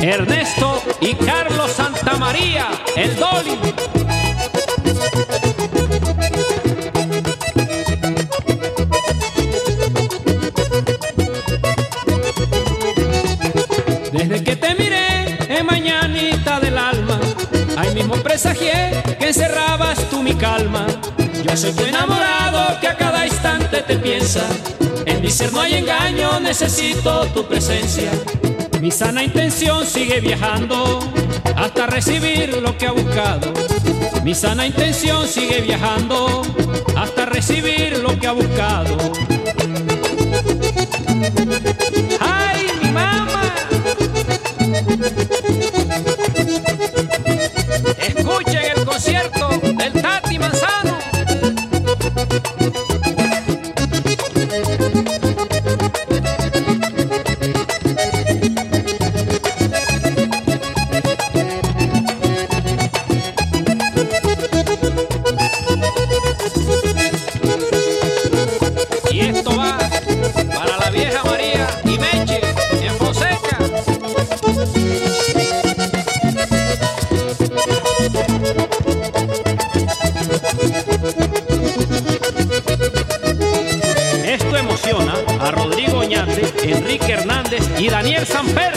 Ernesto y Carlos Santamaría, el Dolly. Que encerrabas tú mi calma. Yo soy tu enamorado que a cada instante te piensa. En mi ser no hay engaño, necesito tu presencia. Mi sana intención sigue viajando hasta recibir lo que ha buscado. Mi sana intención sigue viajando Enrique Hernández y Daniel Samper.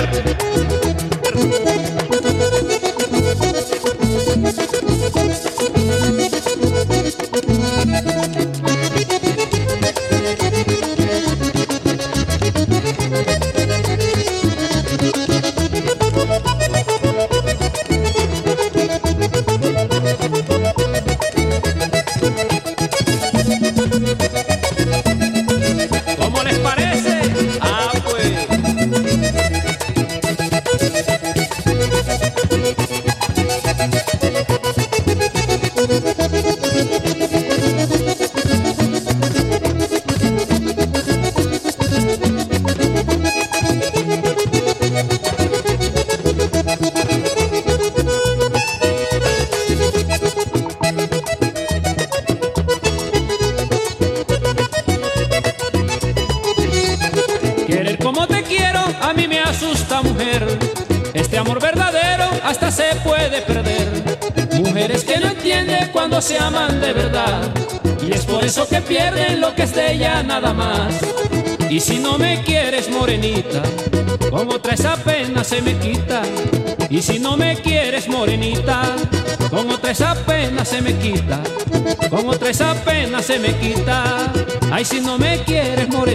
Como te quiero a mí me asusta, mujer. Este amor verdadero hasta se puede perder. Mujeres que no entienden cuando se aman de verdad. Y es por eso que pierden lo que es de ella nada más. Y si no me quieres, morenita, con otra esa pena se me quita. Y si no me quieres, morenita, con otra esa pena se me quita. Con otra esa pena se me quita. Ay, si no me quieres, morenita.